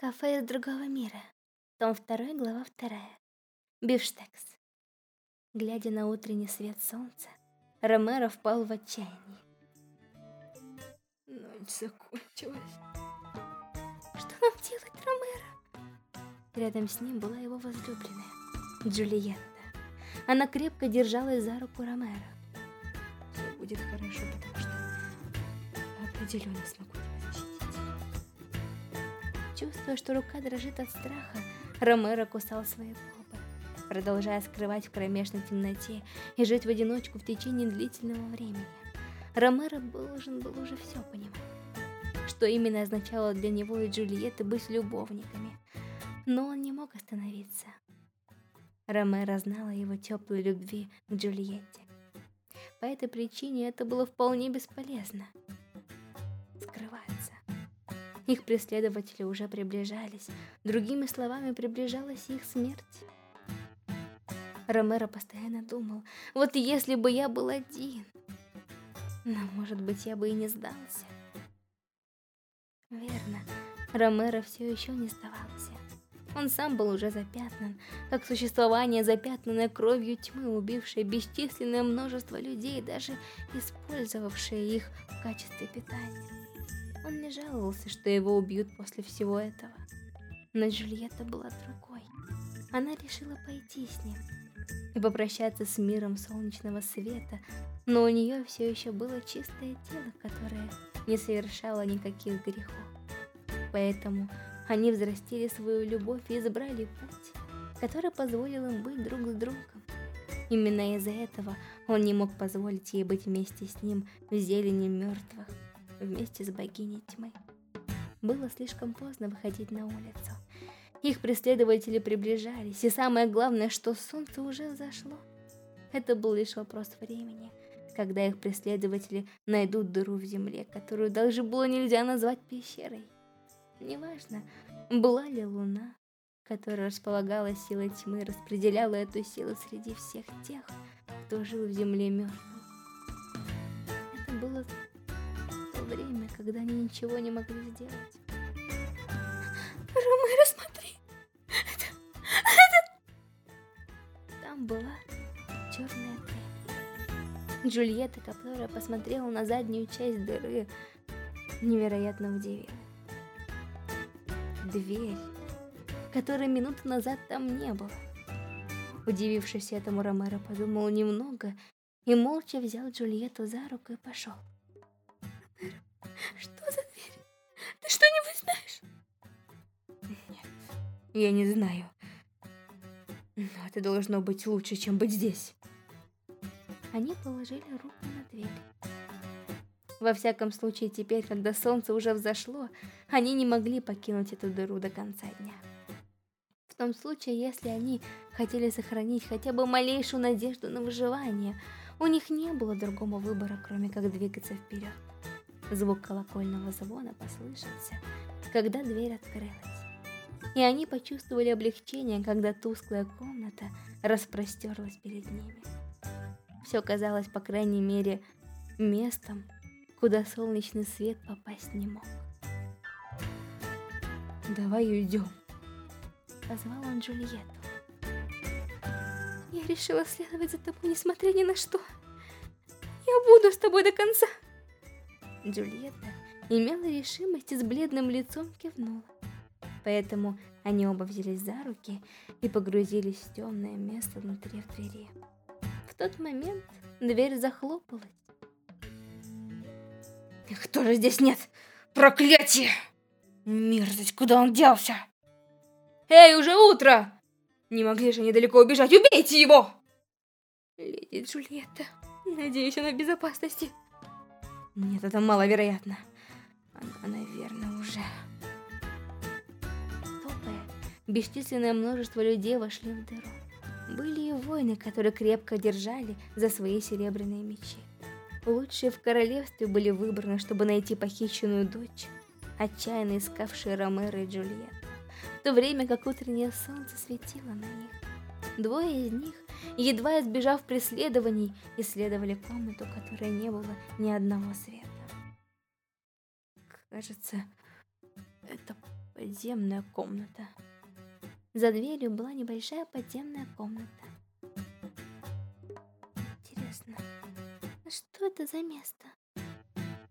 Кафе из другого мира. Том 2, глава 2. Бифштекс. Глядя на утренний свет солнца, Ромеро впал в отчаяние. Ночь закончилась. Что нам делать, Ромеро? Рядом с ним была его возлюбленная, Джульетта. Она крепко держалась за руку Ромеро. Все будет хорошо, потому что определенно смогу Чувствуя, что рука дрожит от страха, Ромеро кусал свои губы, продолжая скрывать в кромешной темноте и жить в одиночку в течение длительного времени. Ромеро должен был уже все понимать. Что именно означало для него и Джульетты быть любовниками. Но он не мог остановиться. Ромеро знала его теплой любви к Джульетте. По этой причине это было вполне бесполезно. Скрываться. Их преследователи уже приближались. Другими словами, приближалась их смерть. Ромеро постоянно думал, вот если бы я был один, но, может быть, я бы и не сдался. Верно, Ромеро все еще не сдавался. Он сам был уже запятнан, как существование, запятнанное кровью тьмы, убившее бесчисленное множество людей, даже использовавшее их в качестве питания. Он не жаловался, что его убьют после всего этого. Но Джульетта была другой. Она решила пойти с ним и попрощаться с миром солнечного света, но у нее все еще было чистое тело, которое не совершало никаких грехов. Поэтому они взрастили свою любовь и избрали путь, который позволил им быть друг с другом. Именно из-за этого он не мог позволить ей быть вместе с ним в зелени мертвых вместе с богиней тьмы. Было слишком поздно выходить на улицу. Их преследователи приближались, и самое главное, что солнце уже взошло. Это был лишь вопрос времени, когда их преследователи найдут дыру в земле, которую даже было нельзя назвать пещерой. Неважно, была ли луна, которая располагала силой тьмы, распределяла эту силу среди всех тех, кто жил в земле мертвым. Это было когда они ничего не могли сделать. Ромеро, смотри! Это... это... Там была черная дверь. Джульетта, которая посмотрела на заднюю часть дыры, невероятно удивилась. Дверь, которой минуту назад там не было. Удивившись этому, Ромеро подумал немного и молча взял Джульетту за руку и пошел. Что за дверь? Ты что-нибудь знаешь? Нет, я не знаю. Но это должно быть лучше, чем быть здесь. Они положили руку на дверь. Во всяком случае, теперь, когда солнце уже взошло, они не могли покинуть эту дыру до конца дня. В том случае, если они хотели сохранить хотя бы малейшую надежду на выживание, у них не было другого выбора, кроме как двигаться вперед. Звук колокольного звона послышался, когда дверь открылась. И они почувствовали облегчение, когда тусклая комната распростерлась перед ними. Все казалось, по крайней мере, местом, куда солнечный свет попасть не мог. «Давай уйдем», — позвал он Джульетту. «Я решила следовать за тобой, несмотря ни на что. Я буду с тобой до конца». Джульетта имела решимость и с бледным лицом кивнула. Поэтому они оба взялись за руки и погрузились в темное место внутри в двери. В тот момент дверь захлопалась. «Кто же здесь нет? Проклятие! Мерзость, куда он делся? Эй, уже утро! Не могли же недалеко убежать, убейте его!» «Леди Джульетта, надеюсь, она в безопасности». Нет, это маловероятно. Она, наверное, уже... Топая, бесчисленное множество людей вошли в дыру. Были и воины, которые крепко держали за свои серебряные мечи. Лучшие в королевстве были выбраны, чтобы найти похищенную дочь, отчаянно искавшие Ромеро и Джульетту, в то время как утреннее солнце светило на них. Двое из них едва избежав преследований, исследовали комнату, которой не было ни одного света. Кажется, это, подземная комната. За дверью была небольшая подземная комната. Интересно, что это за место?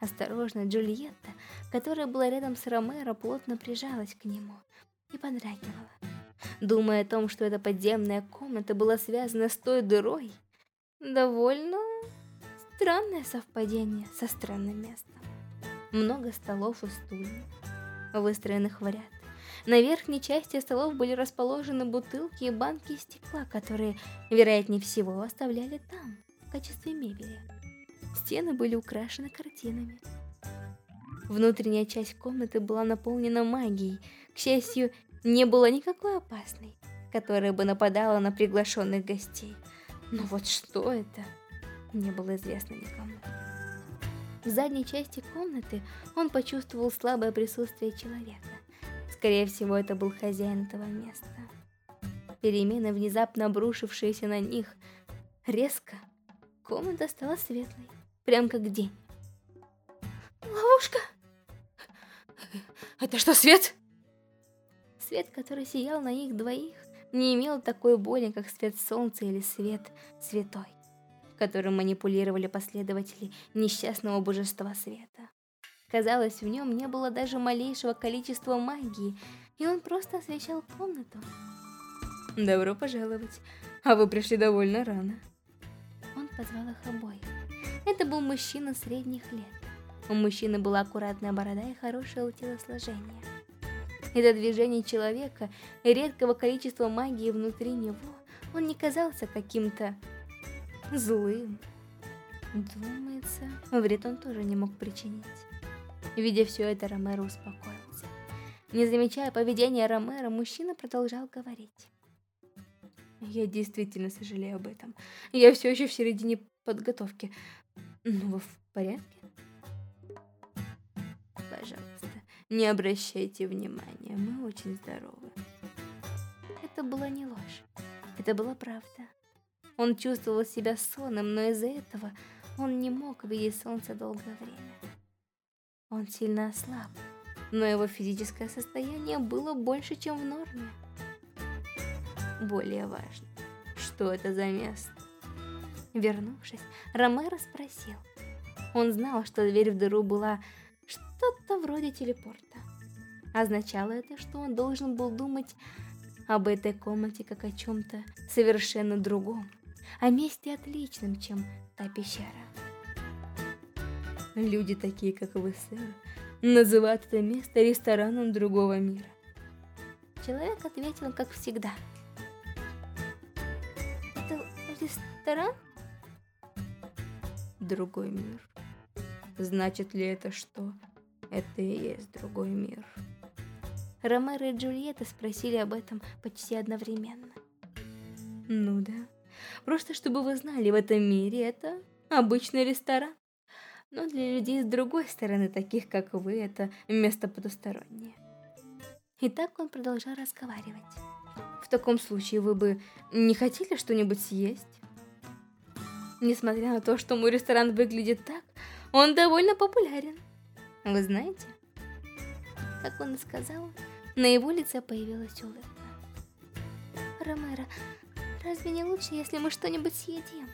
Осторожно, Джульетта, которая была рядом с Ромеро, плотно прижалась к нему и подрагивала. Думая о том, что эта подземная комната была связана с той дырой, довольно странное совпадение со странным местом. Много столов и стульев, выстроенных в ряд. На верхней части столов были расположены бутылки и банки стекла, которые, вероятнее всего, оставляли там, в качестве мебели. Стены были украшены картинами. Внутренняя часть комнаты была наполнена магией. К счастью, не было никакой опасной, которая бы нападала на приглашенных гостей. Но вот что это, не было известно никому. В задней части комнаты он почувствовал слабое присутствие человека. Скорее всего, это был хозяин этого места. Перемены, внезапно обрушившиеся на них, резко, комната стала светлой прям как день. Ловушка? Это что, свет? Свет, который сиял на их двоих, не имел такой боли, как свет солнца или свет святой, которым манипулировали последователи несчастного божества света. Казалось, в нем не было даже малейшего количества магии, и он просто освещал комнату. Добро пожаловать, а вы пришли довольно рано. Он позвал их обоих. Это был мужчина средних лет. У мужчины была аккуратная борода и хорошее телосложение. Это движение человека и редкого количества магии внутри него, он не казался каким-то злым. Думается, вред он тоже не мог причинить. Видя все это, Ромеро успокоился. Не замечая поведения Ромеро, мужчина продолжал говорить. Я действительно сожалею об этом. Я все еще в середине подготовки. Ну, вы в порядке? Не обращайте внимания, мы очень здоровы. Это была не ложь, это была правда. Он чувствовал себя сонным, но из-за этого он не мог видеть солнце долгое время. Он сильно ослаб, но его физическое состояние было больше, чем в норме. Более важно, что это за место? Вернувшись, Ромеро спросил. Он знал, что дверь в дыру была что-то вроде телепорта. Означало это, что он должен был думать об этой комнате как о чем-то совершенно другом, о месте отличном, чем та пещера. Люди такие, как вы, сэр, называют это место рестораном другого мира. Человек ответил, как всегда. Это ресторан? другой мир. Значит ли это, что это и есть другой мир? Ромеро и Джульетта спросили об этом почти одновременно. Ну да. Просто чтобы вы знали, в этом мире это обычный ресторан. Но для людей с другой стороны, таких как вы, это место потустороннее. И так он продолжал разговаривать. В таком случае вы бы не хотели что-нибудь съесть? Несмотря на то, что мой ресторан выглядит так, он довольно популярен. Вы знаете? Как он и сказал, на его лице появилась улыбка. Ромеро, разве не лучше, если мы что-нибудь съедим?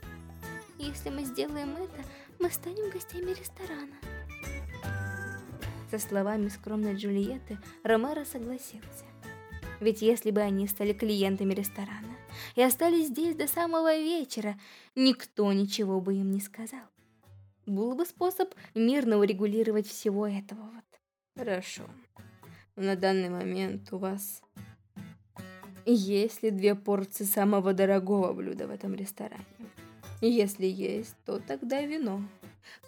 Если мы сделаем это, мы станем гостями ресторана. Со словами скромной Джульетты, Ромеро согласился. Ведь если бы они стали клиентами ресторана и остались здесь до самого вечера, никто ничего бы им не сказал. Был бы способ мирно урегулировать всего этого вот. Хорошо. На данный момент у вас есть ли две порции самого дорогого блюда в этом ресторане? Если есть, то тогда вино.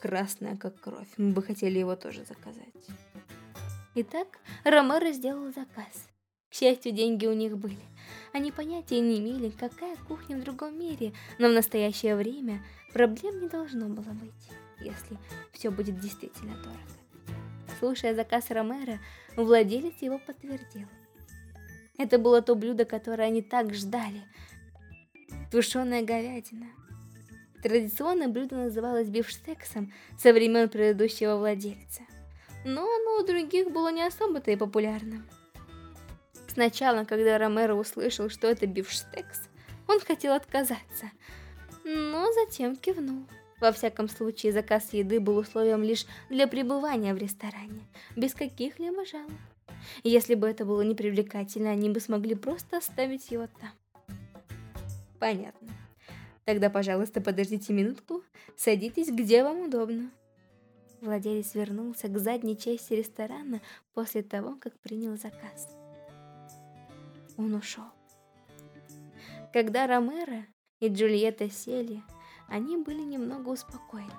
Красное, как кровь. Мы бы хотели его тоже заказать. Итак, Ромеро сделал заказ. К счастью, деньги у них были. Они понятия не имели, какая кухня в другом мире, но в настоящее время проблем не должно было быть, если все будет действительно дорого. Слушая заказ Ромера, владелец его подтвердил. Это было то блюдо, которое они так ждали. Тушеная говядина. Традиционное блюдо называлось бифштексом со времен предыдущего владельца. Но оно у других было не особо-то и популярным. Сначала, когда Ромеро услышал, что это бифштекс, он хотел отказаться, но затем кивнул. Во всяком случае, заказ еды был условием лишь для пребывания в ресторане, без каких-либо жалоб. Если бы это было непривлекательно, они бы смогли просто оставить его там. Понятно. Тогда, пожалуйста, подождите минутку, садитесь где вам удобно. Владелец вернулся к задней части ресторана после того, как принял заказ. Он ушел. Когда Ромеро и Джульетта сели, они были немного успокоены.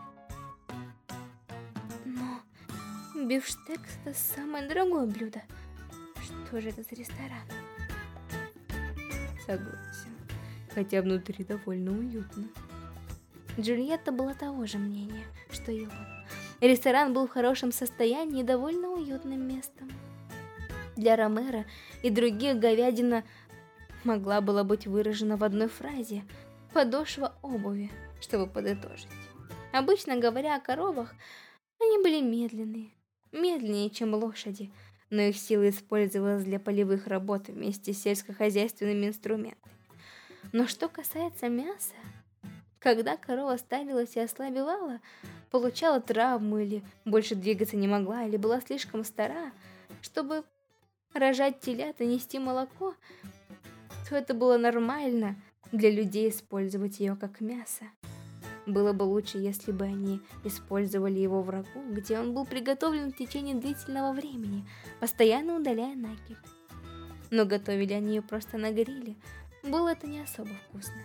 Но бифштекс – это самое дорогое блюдо. Что же это за ресторан? Согласен. Хотя внутри довольно уютно. Джульетта была того же мнения, что и он. Ресторан был в хорошем состоянии и довольно уютным местом. Для Ромера и других говядина могла была быть выражена в одной фразе «подошва обуви», чтобы подытожить. Обычно говоря о коровах, они были медленные, медленнее, чем лошади, но их сила использовалась для полевых работ вместе с сельскохозяйственными инструментами. Но что касается мяса, когда корова старилась и ослабевала, получала травму или больше двигаться не могла, или была слишком стара, чтобы рожать телят и нести молоко, то это было нормально для людей использовать ее как мясо. Было бы лучше, если бы они использовали его в рагу, где он был приготовлен в течение длительного времени, постоянно удаляя накипь. Но готовили они ее просто на гриле, было это не особо вкусно.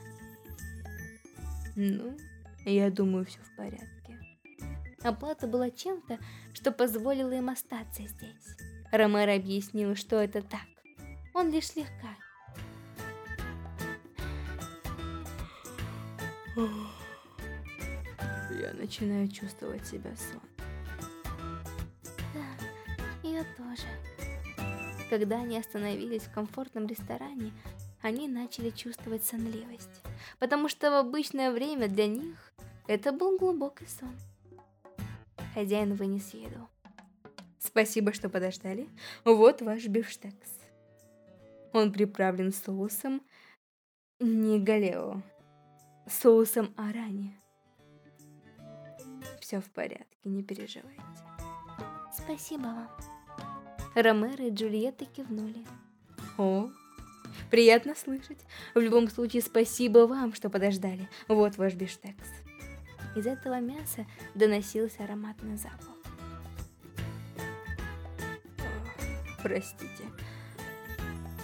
Ну, я думаю, все в порядке. Оплата была чем-то, что позволило им остаться здесь. Ромеро объяснил, что это так. Он лишь слегка Я начинаю чувствовать себя сон. Да, я тоже. Когда они остановились в комфортном ресторане, они начали чувствовать сонливость, потому что в обычное время для них это был глубокий сон. Хозяин вынес еду. Спасибо, что подождали. Вот ваш бифштекс. Он приправлен соусом не галео, соусом арани. Все в порядке, не переживайте. Спасибо вам. Ромеро и Джульетта кивнули. О, приятно слышать. В любом случае, спасибо вам, что подождали. Вот ваш биштекс. Из этого мяса доносился ароматный запах. Простите,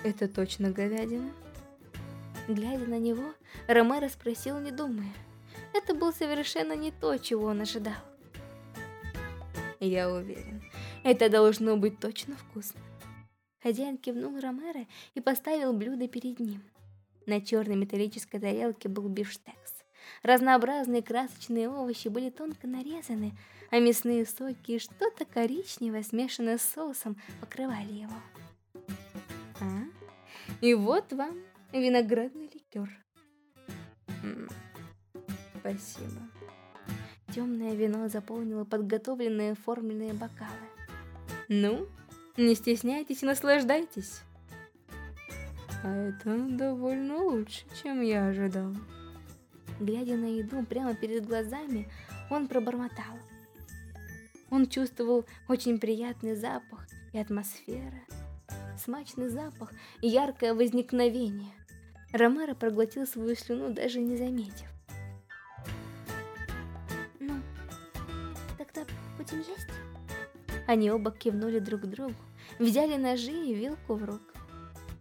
это точно говядина? Глядя на него, Ромеро спросил, не думая. Это был совершенно не то, чего он ожидал. Я уверен, это должно быть точно вкусно. Хозяин кивнул Ромеро и поставил блюдо перед ним. На черной металлической тарелке был бифштекс. Разнообразные красочные овощи были тонко нарезаны, а мясные соки и что-то коричневое, смешанное с соусом, покрывали его. А? И вот вам виноградный ликер. М спасибо. Темное вино заполнило подготовленные оформленные бокалы. Ну, не стесняйтесь и наслаждайтесь. А это довольно лучше, чем я ожидал. Глядя на еду прямо перед глазами, он пробормотал. Он чувствовал очень приятный запах и атмосфера, смачный запах и яркое возникновение. Ромеро проглотил свою слюну, даже не заметив. Будем есть?» Они оба кивнули друг другу, взяли ножи и вилку в рук.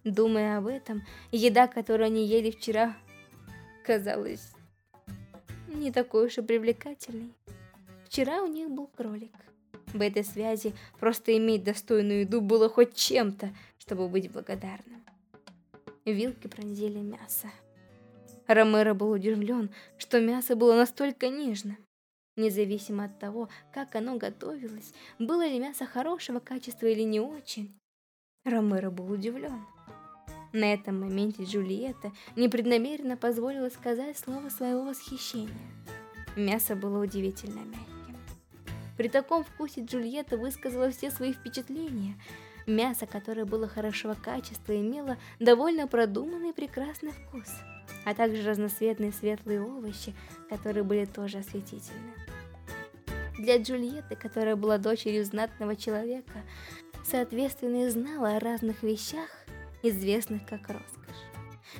Думая об этом, еда, которую они ели вчера, казалась не такой уж и привлекательной. Вчера у них был кролик. В этой связи просто иметь достойную еду было хоть чем-то, чтобы быть благодарным. Вилки пронзили мясо. Ромеро был удивлен, что мясо было настолько нежным. Независимо от того, как оно готовилось, было ли мясо хорошего качества или не очень, Ромеро был удивлен. На этом моменте Джульетта непреднамеренно позволила сказать слово своего восхищения. Мясо было удивительно мягким. При таком вкусе Джульетта высказала все свои впечатления. Мясо, которое было хорошего качества, имело довольно продуманный и прекрасный вкус, а также разноцветные светлые овощи, которые были тоже осветительны. Для Джульетты, которая была дочерью знатного человека, соответственно и знала о разных вещах, известных как роскошь.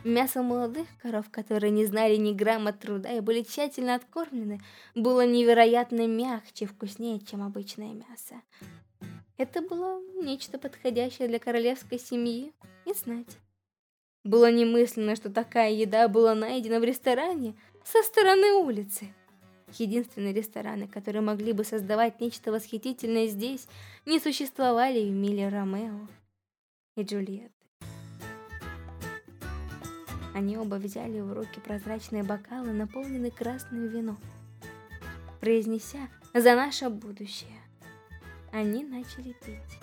Мясо молодых коров, которые не знали ни грамма труда и были тщательно откормлены, было невероятно мягче и вкуснее, чем обычное мясо. Это было нечто подходящее для королевской семьи и знать. Было немыслимо, что такая еда была найдена в ресторане со стороны улицы. Единственные рестораны, которые могли бы создавать нечто восхитительное здесь, не существовали в мире Ромео и Джульетты. Они оба взяли в руки прозрачные бокалы, наполненные красным вином. Произнеся «За наше будущее», они начали пить.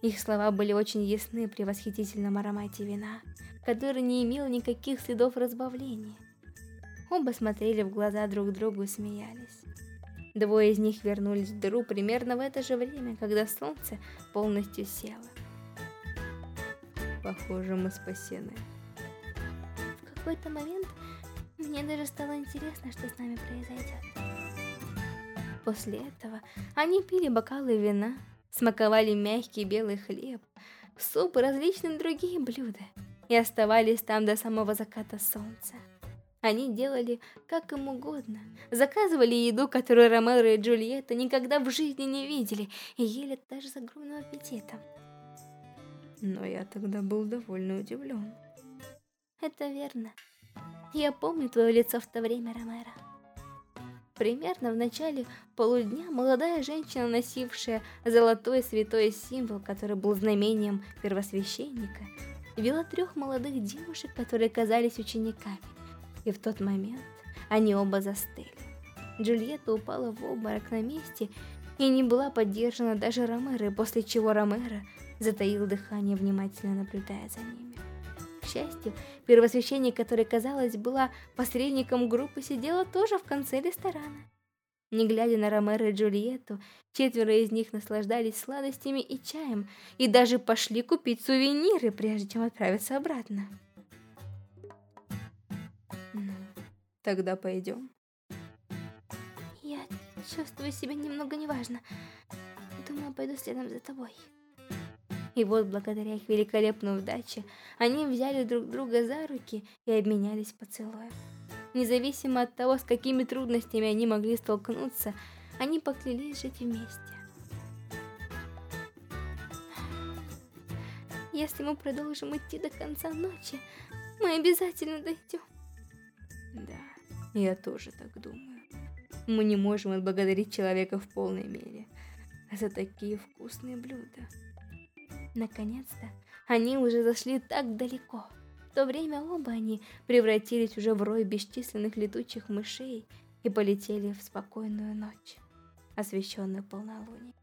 Их слова были очень ясны при восхитительном аромате вина, который не имел никаких следов разбавления. Оба смотрели в глаза друг другу и смеялись. Двое из них вернулись в дыру примерно в это же время, когда солнце полностью село. Похоже, мы спасены. В какой-то момент мне даже стало интересно, что с нами произойдет. После этого они пили бокалы вина, смаковали мягкий белый хлеб, суп и различные другие блюда и оставались там до самого заката солнца. Они делали как им угодно, заказывали еду, которую Ромеро и Джульетта никогда в жизни не видели, и ели даже с огромным аппетитом. Но я тогда был довольно удивлен. Это верно. Я помню твое лицо в то время, Ромеро. Примерно в начале полудня молодая женщина, носившая золотой святой символ, который был знамением первосвященника, вела трех молодых девушек, которые казались учениками и в тот момент они оба застыли. Джульетта упала в обморок на месте и не была поддержана даже Ромеро, после чего Ромеро затаил дыхание, внимательно наблюдая за ними. Счастью, первосвященник, который, казалось, была посредником группы, сидела тоже в конце ресторана. Не глядя на Ромеро и Джульетту, четверо из них наслаждались сладостями и чаем, и даже пошли купить сувениры, прежде чем отправиться обратно. Тогда пойдем. Я чувствую себя немного неважно. Думаю, пойду следом за тобой. И вот, благодаря их великолепной удаче, они взяли друг друга за руки и обменялись поцелуем. Независимо от того, с какими трудностями они могли столкнуться, они поклялись жить вместе. Если мы продолжим идти до конца ночи, мы обязательно дойдем. Да. Я тоже так думаю. Мы не можем отблагодарить человека в полной мере за такие вкусные блюда. Наконец-то они уже зашли так далеко. В то время оба они превратились уже в рой бесчисленных летучих мышей и полетели в спокойную ночь, освещенную полнолунием.